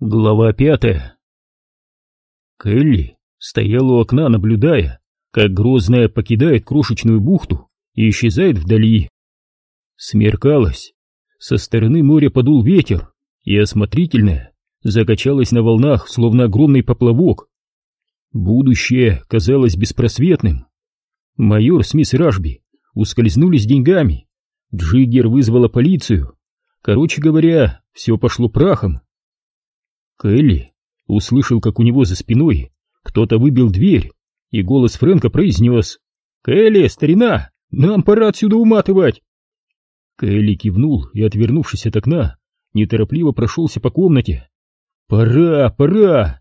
Глава пятая Келли стояла у окна, наблюдая, как Грозная покидает крошечную бухту и исчезает вдали. Смеркалось. Со стороны моря подул ветер, и осмотрительная закачалась на волнах, словно огромный поплавок. Будущее казалось беспросветным. Майор с мисс Рашби ускользнули с деньгами. Джиггер вызвала полицию. Короче говоря, все пошло прахом. Келли услышал, как у него за спиной кто-то выбил дверь, и голос Фрэнка произнес «Келли, старина, нам пора отсюда уматывать!» Келли кивнул и, отвернувшись от окна, неторопливо прошелся по комнате. «Пора, пора!»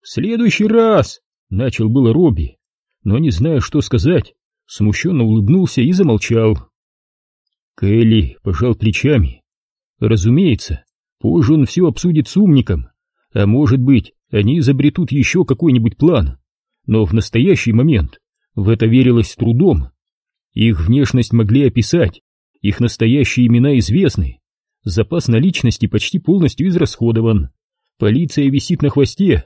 «В следующий раз!» — начал было Робби, но, не зная, что сказать, смущенно улыбнулся и замолчал. Келли пожал плечами. Разумеется, позже он все обсудит с умником, а может быть, они изобретут еще какой-нибудь план. Но в настоящий момент в это верилось с трудом. Их внешность могли описать, их настоящие имена известны. Запас наличности почти полностью израсходован. Полиция висит на хвосте.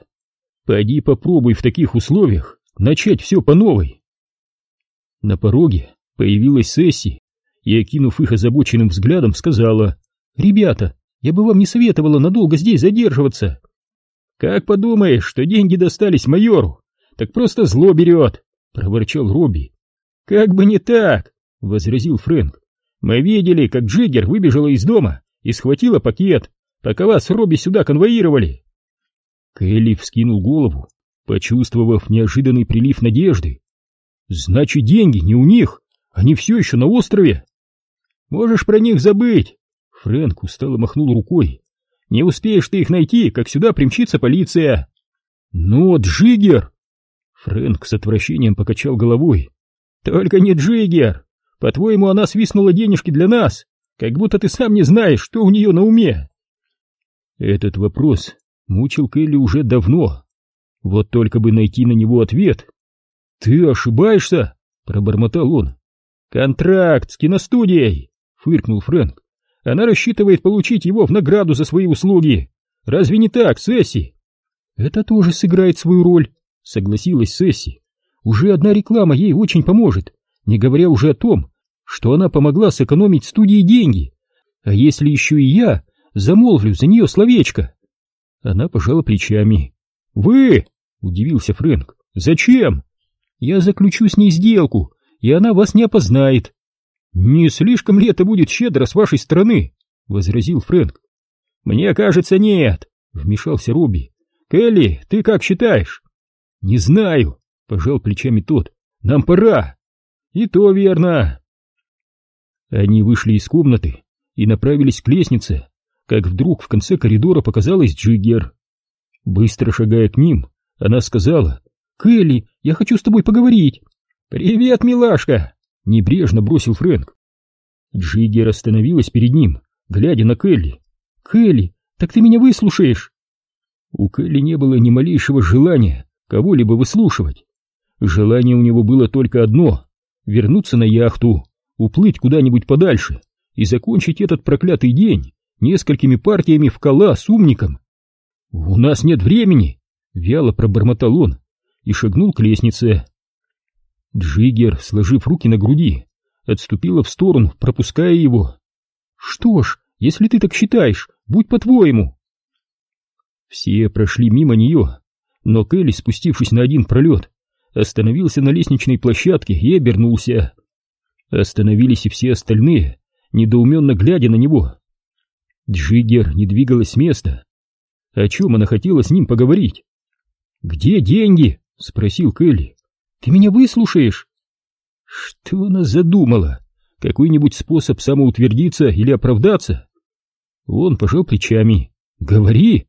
Пойди попробуй в таких условиях начать все по новой. На пороге появилась Сесси и, окинув их озабоченным взглядом, сказала, «Ребята, я бы вам не советовала надолго здесь задерживаться. «Как подумаешь, что деньги достались майору, так просто зло берет!» — проворчал Робби. «Как бы не так!» — возразил Фрэнк. «Мы видели, как Джиггер выбежала из дома и схватила пакет, пока вас Робби сюда конвоировали!» Келли вскинул голову, почувствовав неожиданный прилив надежды. «Значит, деньги не у них, они все еще на острове!» «Можешь про них забыть!» Фрэнк устало махнул рукой. Не успеешь ты их найти, как сюда примчится полиция. Ну, Джиггер! Фрэнк с отвращением покачал головой. Только не Джиггер! По-твоему, она свистнула денежки для нас, как будто ты сам не знаешь, что у нее на уме. Этот вопрос мучил Келли уже давно. Вот только бы найти на него ответ. «Ты ошибаешься?» — пробормотал он. «Контракт с киностудией!» — фыркнул Фрэнк. Она рассчитывает получить его в награду за свои услуги. Разве не так, Сесси? Это тоже сыграет свою роль, согласилась Сесси. Уже одна реклама ей очень поможет, не говоря уже о том, что она помогла сэкономить студии деньги. А если еще и я замолвлю за нее словечко? Она пожала плечами. «Вы?» — удивился Фрэнк. «Зачем?» «Я заключу с ней сделку, и она вас не опознает. «Не слишком ли это будет щедро с вашей стороны?» — возразил Фрэнк. «Мне кажется, нет», — вмешался Робби. «Келли, ты как считаешь?» «Не знаю», — пожал плечами тот. «Нам пора». «И то верно». Они вышли из комнаты и направились к лестнице, как вдруг в конце коридора показалась Джиггер. Быстро шагая к ним, она сказала, «Келли, я хочу с тобой поговорить». «Привет, милашка!» Небрежно бросил Фрэнк. Джиггер остановилась перед ним, глядя на Келли. «Келли, так ты меня выслушаешь?» У Келли не было ни малейшего желания кого-либо выслушивать. Желание у него было только одно — вернуться на яхту, уплыть куда-нибудь подальше и закончить этот проклятый день несколькими партиями в кола с умником. «У нас нет времени!» — вяло пробормотал он и шагнул к лестнице. Джиггер, сложив руки на груди, отступила в сторону, пропуская его. «Что ж, если ты так считаешь, будь по-твоему!» Все прошли мимо нее, но Келли, спустившись на один пролет, остановился на лестничной площадке и обернулся. Остановились и все остальные, недоуменно глядя на него. Джиггер не двигалась с места. О чем она хотела с ним поговорить? «Где деньги?» — спросил Келли. Ты меня выслушаешь? Что она задумала? Какой-нибудь способ самоутвердиться или оправдаться? Он пожал плечами. Говори.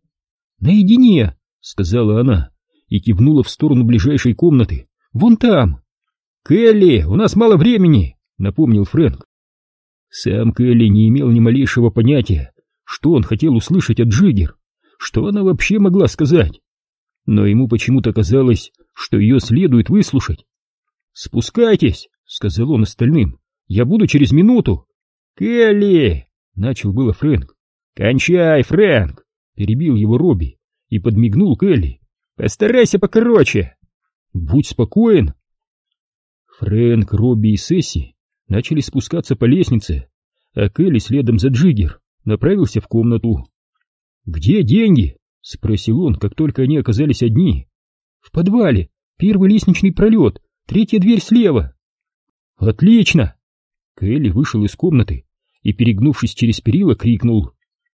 Наедине, сказала она и кивнула в сторону ближайшей комнаты. Вон там. Келли, у нас мало времени, напомнил Фрэнк. Сам Келли не имел ни малейшего понятия, что он хотел услышать от Джиггер, что она вообще могла сказать. Но ему почему-то казалось, что ее следует выслушать. «Спускайтесь», — сказал он остальным, — «я буду через минуту». «Келли!» — начал было Фрэнк. «Кончай, Фрэнк!» — перебил его Робби. и подмигнул Келли. «Постарайся покороче!» «Будь спокоен!» Фрэнк, Робби и Сесси начали спускаться по лестнице, а Келли следом за Джиггер направился в комнату. «Где деньги?» — спросил он, как только они оказались одни. «В подвале. Первый лестничный пролет. Третья дверь слева». «Отлично!» Келли вышел из комнаты и, перегнувшись через перила, крикнул.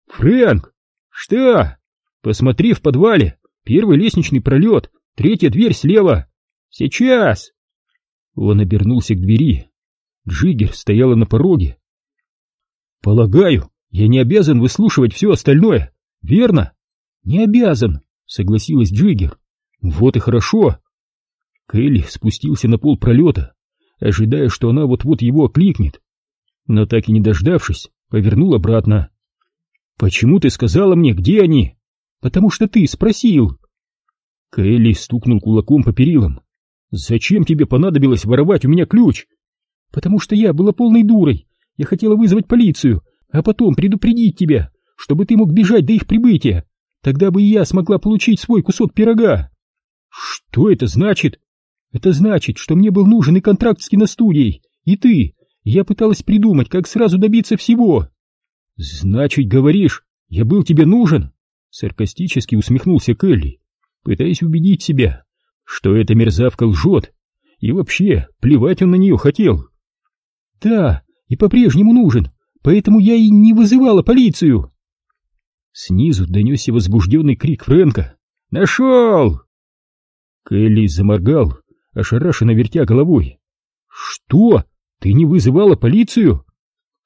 «Фрэнк! Что? Посмотри в подвале. Первый лестничный пролет. Третья дверь слева. Сейчас!» Он обернулся к двери. Джиггер стояла на пороге. «Полагаю, я не обязан выслушивать все остальное, верно?» «Не обязан», — согласилась Джиггер. «Вот и хорошо». Келли спустился на пол пролета, ожидая, что она вот-вот его окликнет. Но так и не дождавшись, повернул обратно. «Почему ты сказала мне, где они?» «Потому что ты спросил». Келли стукнул кулаком по перилам. «Зачем тебе понадобилось воровать у меня ключ?» «Потому что я была полной дурой. Я хотела вызвать полицию, а потом предупредить тебя, чтобы ты мог бежать до их прибытия. Тогда бы и я смогла получить свой кусок пирога». «Что это значит?» «Это значит, что мне был нужен и контракт с киностудией, и ты. Я пыталась придумать, как сразу добиться всего». «Значит, говоришь, я был тебе нужен?» Саркастически усмехнулся Келли, пытаясь убедить себя, что эта мерзавка лжет, и вообще плевать он на нее хотел. Да, и по-прежнему нужен, поэтому я и не вызывала полицию. Снизу донесся возбужденный крик Фрэнка. «Нашел!» Келли заморгал, ошарашенно вертя головой. «Что? Ты не вызывала полицию?»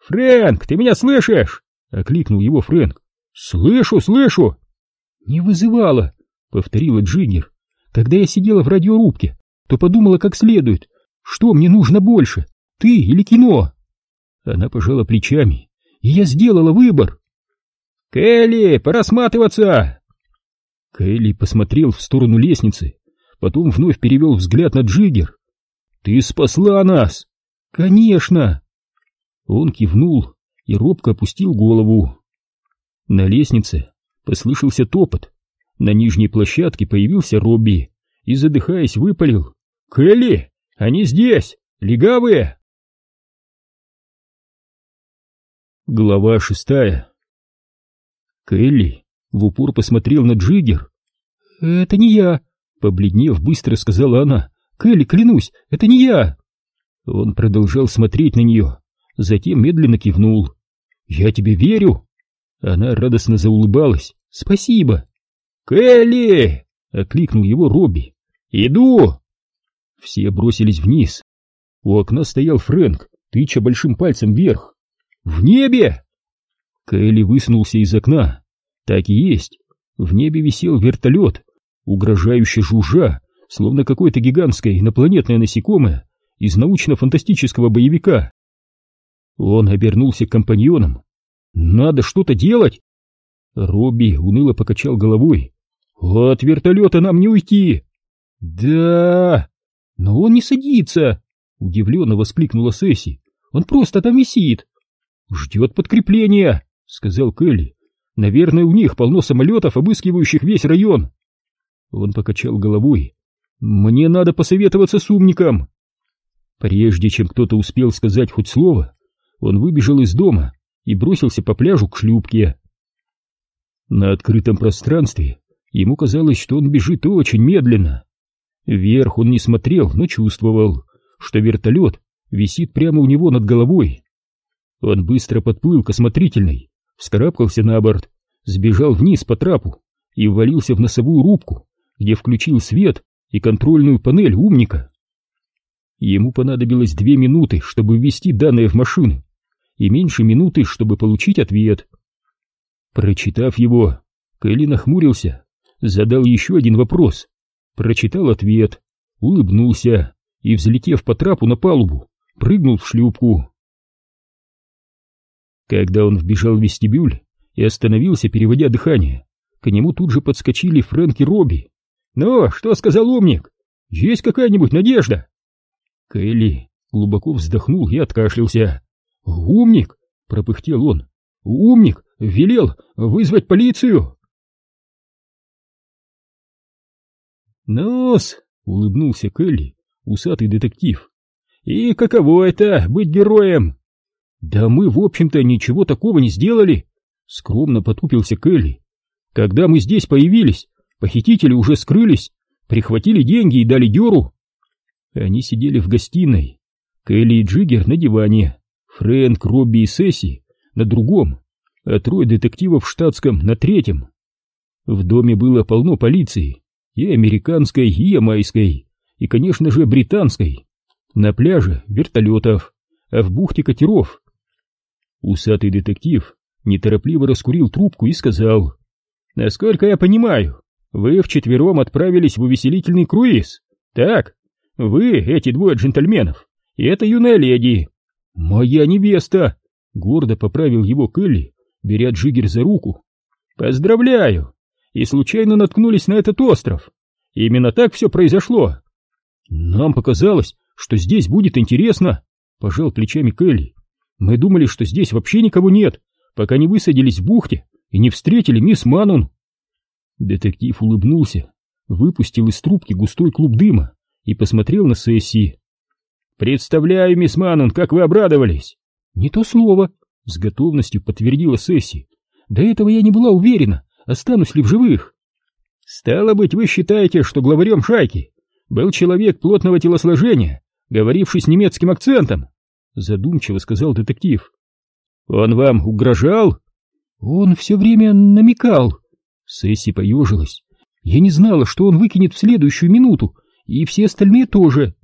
«Фрэнк, ты меня слышишь?» — окликнул его Фрэнк. «Слышу, слышу!» «Не вызывала», — повторила Джиггер. Когда я сидела в радиорубке, то подумала как следует, что мне нужно больше, ты или кино. Она пожала плечами, и я сделала выбор. «Келли, пора сматываться!» Келли посмотрел в сторону лестницы, потом вновь перевел взгляд на Джиггер. «Ты спасла нас!» «Конечно!» Он кивнул и робко опустил голову. На лестнице послышался топот. На нижней площадке появился Робби и, задыхаясь, выпалил. «Келли, они здесь! Легавые!» Глава шестая Келли в упор посмотрел на Джиггер. «Это не я!» — побледнев, быстро сказала она. «Келли, клянусь, это не я!» Он продолжал смотреть на нее, затем медленно кивнул. «Я тебе верю!» Она радостно заулыбалась. «Спасибо!» «Келли!» — окликнул его Робби. «Иду!» Все бросились вниз. У окна стоял Фрэнк, тыча большим пальцем вверх. «В небе!» Келли высунулся из окна. Так и есть. В небе висел вертолет, угрожающе жужжа, словно какое-то гигантское инопланетное насекомое из научно-фантастического боевика. Он обернулся к компаньонам. «Надо что-то делать!» Робби уныло покачал головой. «От вертолета нам не уйти!» «Да!» «Но он не садится!» — удивленно воскликнула Сесси. «Он просто там висит!» «Ждет подкрепления!» — сказал Келли. «Наверное, у них полно самолетов, обыскивающих весь район!» Он покачал головой. «Мне надо посоветоваться с умником!» Прежде чем кто-то успел сказать хоть слово, он выбежал из дома и бросился по пляжу к шлюпке. На открытом пространстве Ему казалось, что он бежит очень медленно. Вверх он не смотрел, но чувствовал, что вертолет висит прямо у него над головой. Он быстро подплыл к осмотрительной, вскарабкался на борт, сбежал вниз по трапу и ввалился в носовую рубку, где включил свет и контрольную панель умника. Ему понадобилось две минуты, чтобы ввести данные в машину, и меньше минуты, чтобы получить ответ. Прочитав его, Кэлли нахмурился задал еще один вопрос, прочитал ответ, улыбнулся и, взлетев по трапу на палубу, прыгнул в шлюпку. Когда он вбежал в вестибюль и остановился, переводя дыхание, к нему тут же подскочили Фрэнк и Робби. «Ну, что сказал умник? Есть какая-нибудь надежда?» Кэлли глубоко вздохнул и откашлялся. «Умник!» — пропыхтел он. «Умник! Велел вызвать полицию!» «Ну-с», — улыбнулся Келли, усатый детектив. «И каково это — быть героем?» «Да мы, в общем-то, ничего такого не сделали», — скромно потупился Келли. «Когда мы здесь появились, похитители уже скрылись, прихватили деньги и дали дёру». Они сидели в гостиной. Келли и Джиггер на диване, Фрэнк, Робби и Сесси на другом, а трое детективов в штатском на третьем. В доме было полно полиции, и американской, и ямайской, и, конечно же, британской. На пляже вертолетов, а в бухте катеров. Усатый детектив неторопливо раскурил трубку и сказал, «Насколько я понимаю, вы вчетвером отправились в увеселительный круиз, так? Вы, эти двое джентльменов, и эта юная леди». «Моя невеста!» — гордо поправил его Келли, беря Джиггер за руку. «Поздравляю! И случайно наткнулись на этот остров. Именно так все произошло». «Нам показалось, что здесь будет интересно», — пожал плечами Келли. «Мы думали, что здесь вообще никого нет, пока не высадились в бухте и не встретили мисс Манун». Детектив улыбнулся, выпустил из трубки густой клуб дыма и посмотрел на сессии. «Представляю, мисс Манун, как вы обрадовались!» «Не то слово», — с готовностью подтвердила Сесси. «До этого я не была уверена, останусь ли в живых». «Стало быть, вы считаете, что главарем шайки был человек плотного телосложения, говоривший с немецким акцентом?» Задумчиво сказал детектив. «Он вам угрожал?» «Он все время намекал». Сесси поежилась. «Я не знала, что он выкинет в следующую минуту, и все остальные тоже».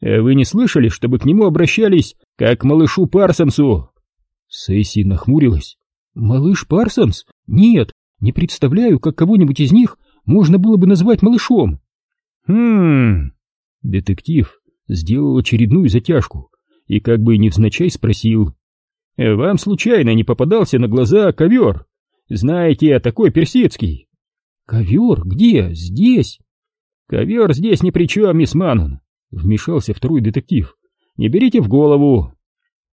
«А вы не слышали, чтобы к нему обращались как к малышу Парсонсу?» Сесси нахмурилась. «Малыш Парсонс? Нет, не представляю, как кого-нибудь из них можно было бы назвать малышом». «Хм...» Детектив сделал очередную затяжку и как бы невзначай спросил. «Вам случайно не попадался на глаза ковер? Знаете, такой персидский?» «Ковер? Где? Здесь?» «Ковер здесь ни при чем, мисс Манун», — вмешался второй детектив. «Не берите в голову».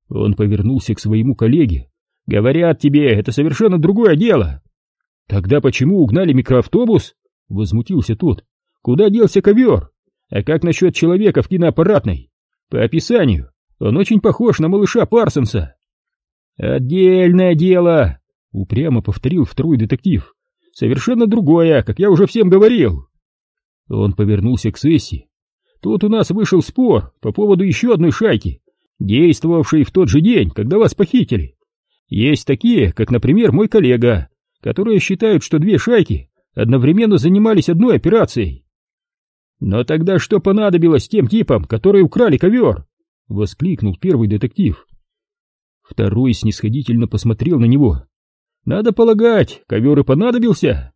Он повернулся к своему коллеге. «Говорят тебе, это совершенно другое дело». «Тогда почему угнали микроавтобус?» — возмутился тот. «Куда делся ковер? А как насчет человека в киноаппаратной? По описанию, он очень похож на малыша Парсонса». «Отдельное дело», — упрямо повторил второй детектив. «Совершенно другое, как я уже всем говорил». Он повернулся к Сесси. «Тут у нас вышел спор по поводу еще одной шайки, действовавшей в тот же день, когда вас похитили. Есть такие, как, например, мой коллега, которые считают, что две шайки одновременно занимались одной операцией. Но тогда что понадобилось тем типам, которые украли ковер? Воскликнул первый детектив. Второй снисходительно посмотрел на него. Надо полагать, ковер и понадобился.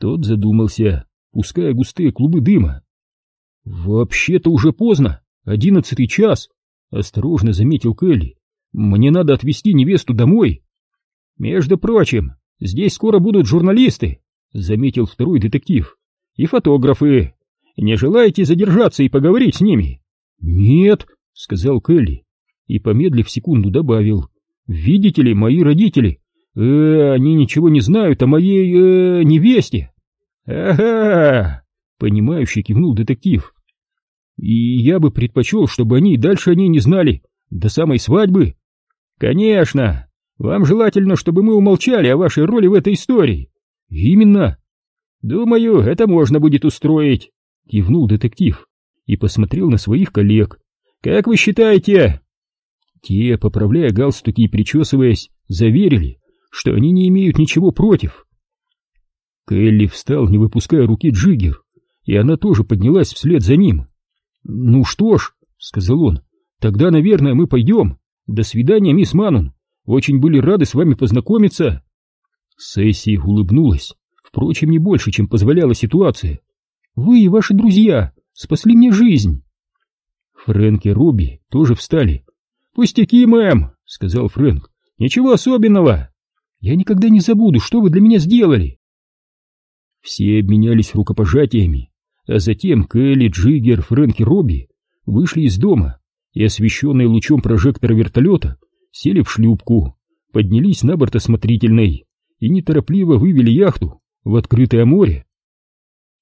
Тот задумался, пуская густые клубы дыма. Вообще-то уже поздно, одиннадцатый час, осторожно заметил Келли. Мне надо отвезти невесту домой. Между прочим, здесь скоро будут журналисты, заметил второй детектив. И фотографы. Не желаете задержаться и поговорить с ними? Нет, сказал Келли и, помедлив секунду, добавил. Видите ли, мои родители, э, они ничего не знают о моей, э, невесте. Ага, понимающе кивнул детектив. И я бы предпочел, чтобы они дальше о ней не знали, до самой свадьбы. Конечно, вам желательно, чтобы мы умолчали о вашей роли в этой истории. Именно. Думаю, это можно будет устроить, кивнул детектив и посмотрел на своих коллег. Как вы считаете? Те, поправляя галстуки и причесываясь, заверили, что они не имеют ничего против. Келли встал, не выпуская руки Джиггер, и она тоже поднялась вслед за ним. «Ну что ж», — сказал он, — «тогда, наверное, мы пойдем. До свидания, мисс Манун. Очень были рады с вами познакомиться». Сесси улыбнулась, впрочем, не больше, чем позволяла ситуация. «Вы и ваши друзья спасли мне жизнь». Фрэнк и Робби тоже встали. «Пустяки, мэм», — сказал Фрэнк. «Ничего особенного. Я никогда не забуду, что вы для меня сделали». Все обменялись рукопожатиями, а затем Келли, Джиггер, Фрэнк и Робби вышли из дома и, освещенные лучом прожектора вертолета, сели в шлюпку, поднялись на борт осмотрительной и неторопливо вывели яхту в открытое море.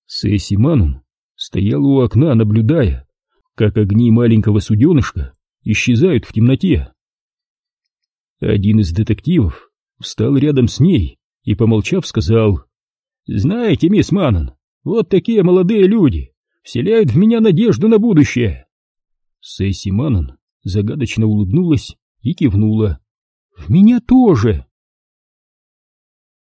Сесси Манун стояла у окна, наблюдая, как огни маленького суденышка исчезают в темноте. Один из детективов встал рядом с ней и, помолчав, сказал, «Знаете, мисс Маннон, вот такие молодые люди вселяют в меня надежду на будущее». Сесси Маннон загадочно улыбнулась и кивнула. «В меня тоже!»